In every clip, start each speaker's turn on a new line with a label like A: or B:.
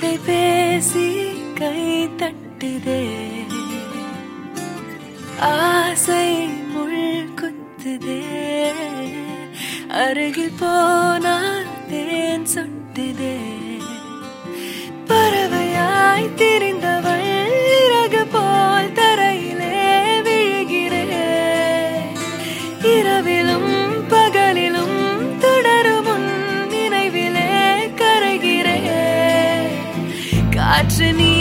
A: பேசி கை தட்டுதே. ஆசை முள் குத்துதே. அருகில் போனால் தேன் சொட்டுதே. Destiny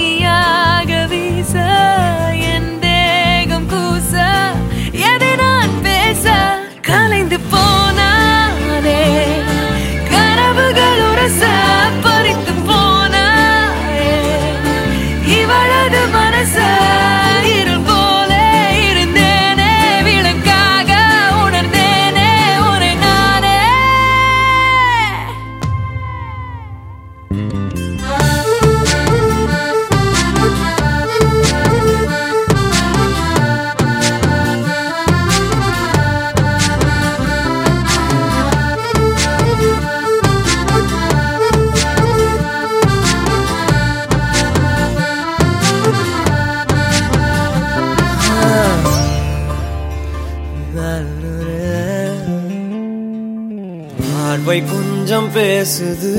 B: அவை கொஞ்சம் பேசுது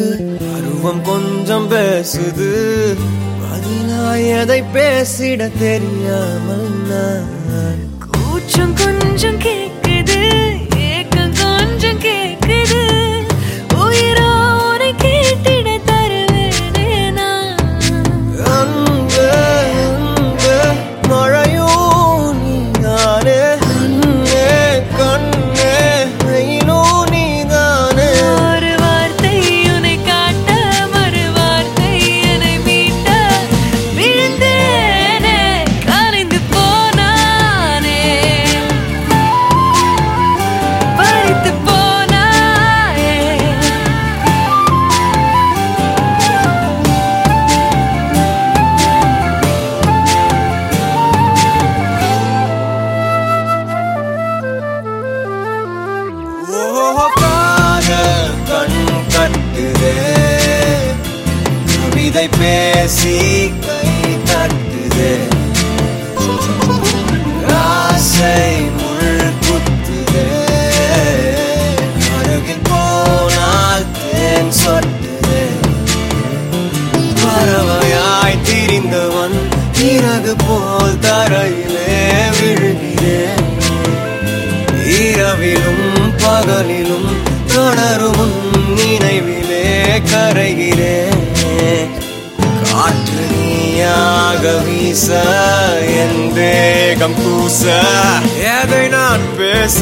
B: அருவம் கொஞ்சம் பேசுது. பதிலாய் எதை பேசிட தெரியாமல் நான்.
A: கூச்சம் கொஞ்சம்
B: கேட்க இதை பேசி கை தட்டுதே. ஆசை முள் குத்துதே அருகில் போனால் தேன் சொட்டுதே. பறவையாய் திரிந்தவன் இறகு போல் தரையிலே விழுகிறேன் இரவிலும் பகலிலும் தொடரும் நினைவிலே கரைகிறேன் நீயாக வீச என் தேகம் கூச எதை நான் பேச?